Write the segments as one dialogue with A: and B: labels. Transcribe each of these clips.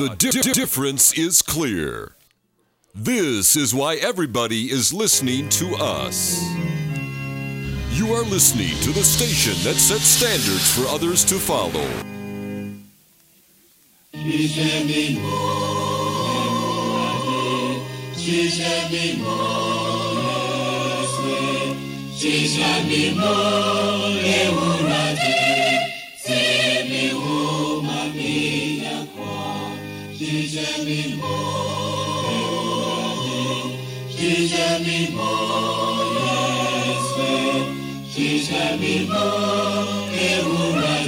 A: The di- difference is clear. This is why everybody is listening to us. You are listening to the station that sets standards for others to follow. Yüce Mimoye, Yüce Mimoye, Yüce Mimoye, Yüce Mimoye,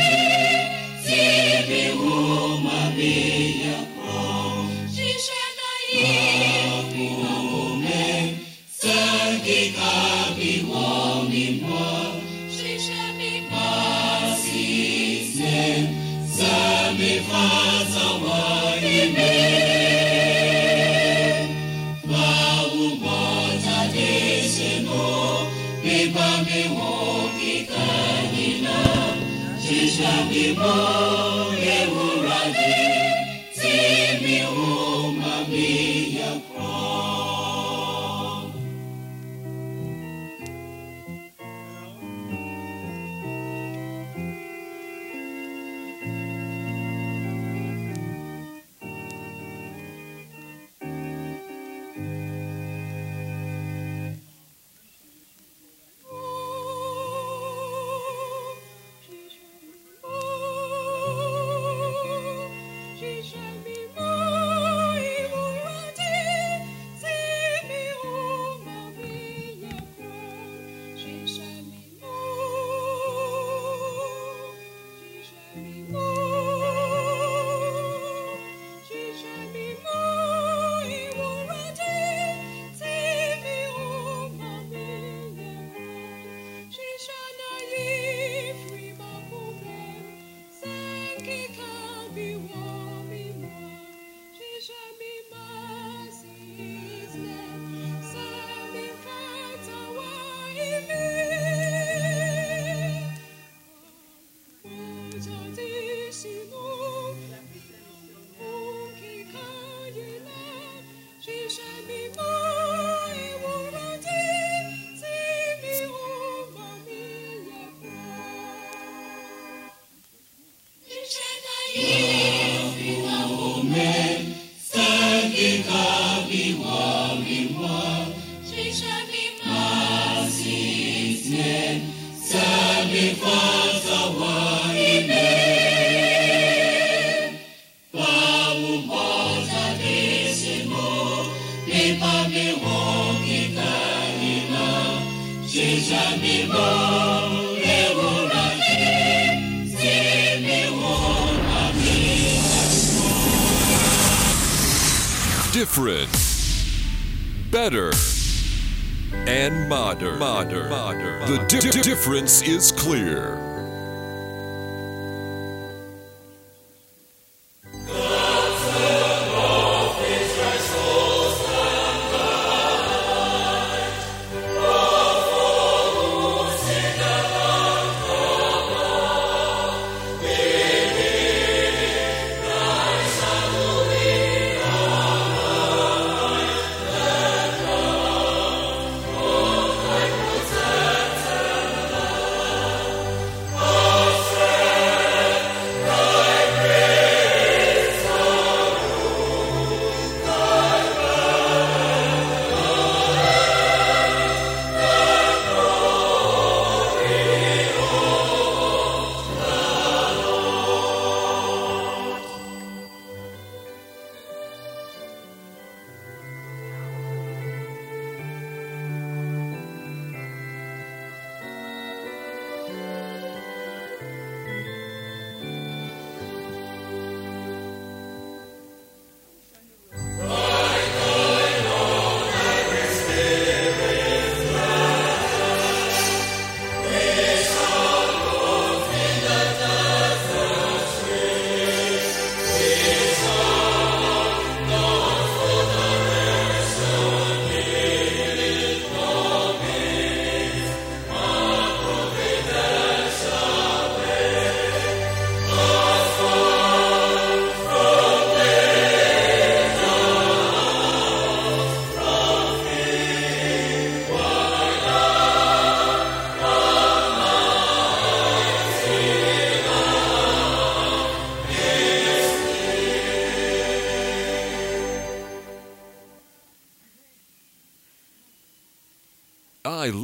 A: Different, better, and modern. Modern. modern. The di- di- difference is clear.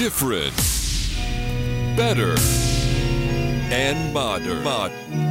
A: Different, better, and modern. Mod-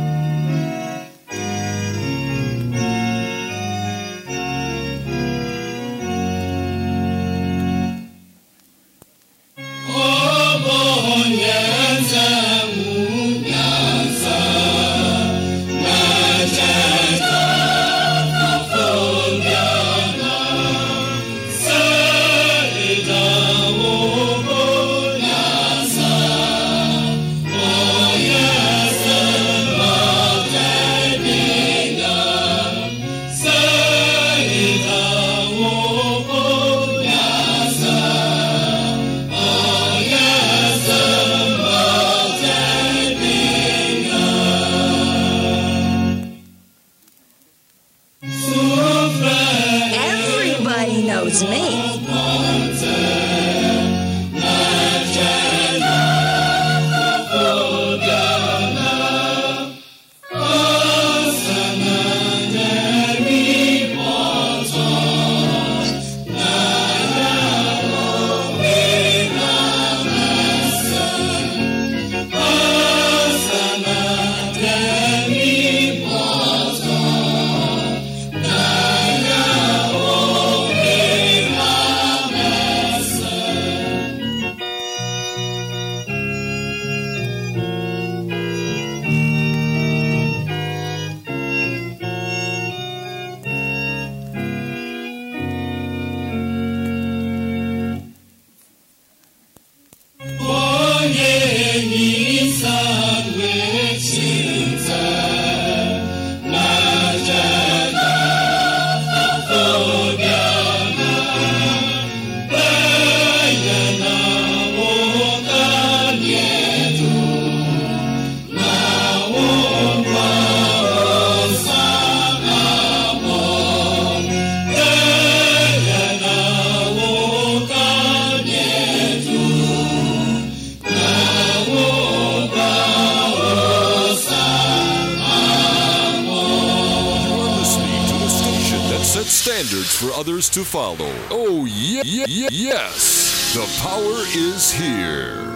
A: for others to follow. Oh, yeah, yeah, yes. The power is here.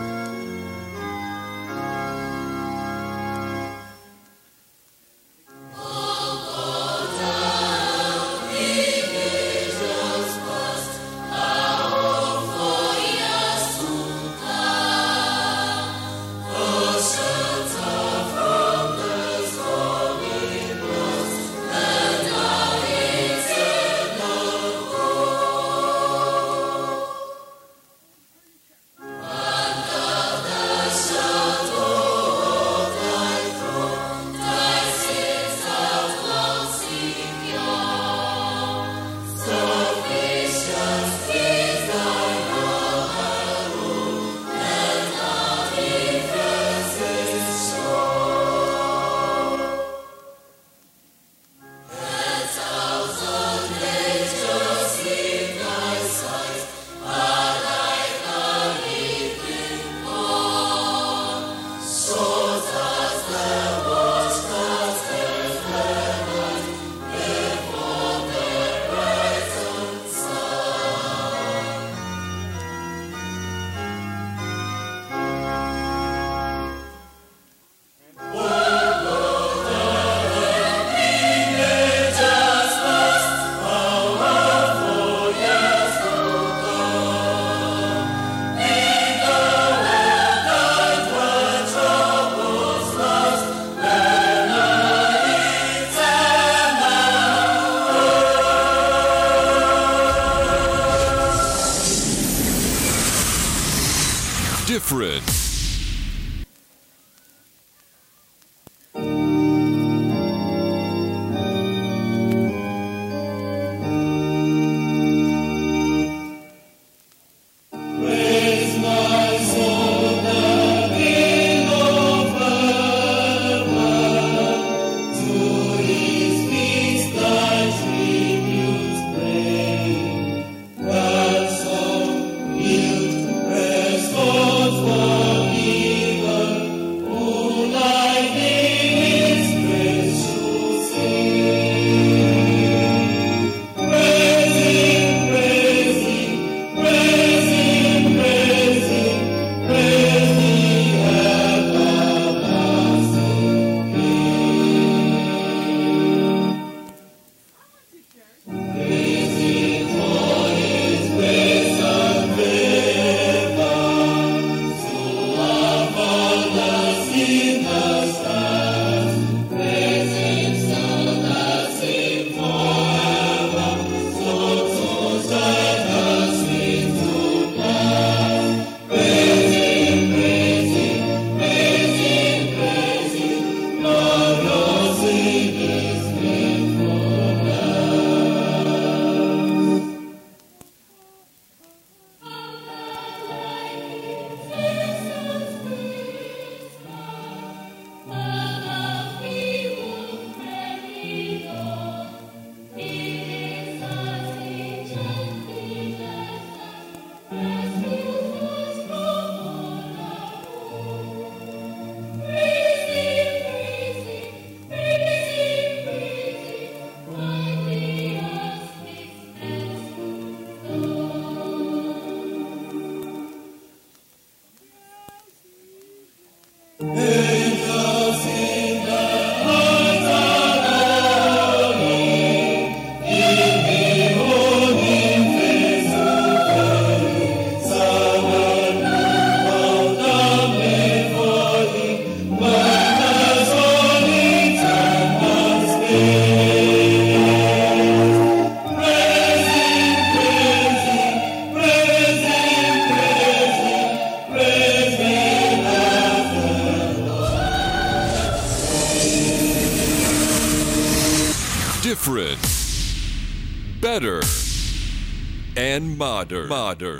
A: Modern. Modern.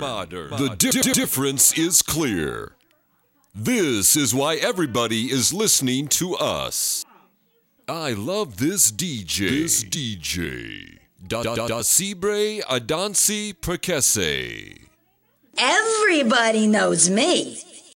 A: Modern. The di- di- difference is clear. This is why everybody is listening to us. I love this DJ. This DJ. Da da da Cibre Adansi Perkese.
B: Everybody knows me.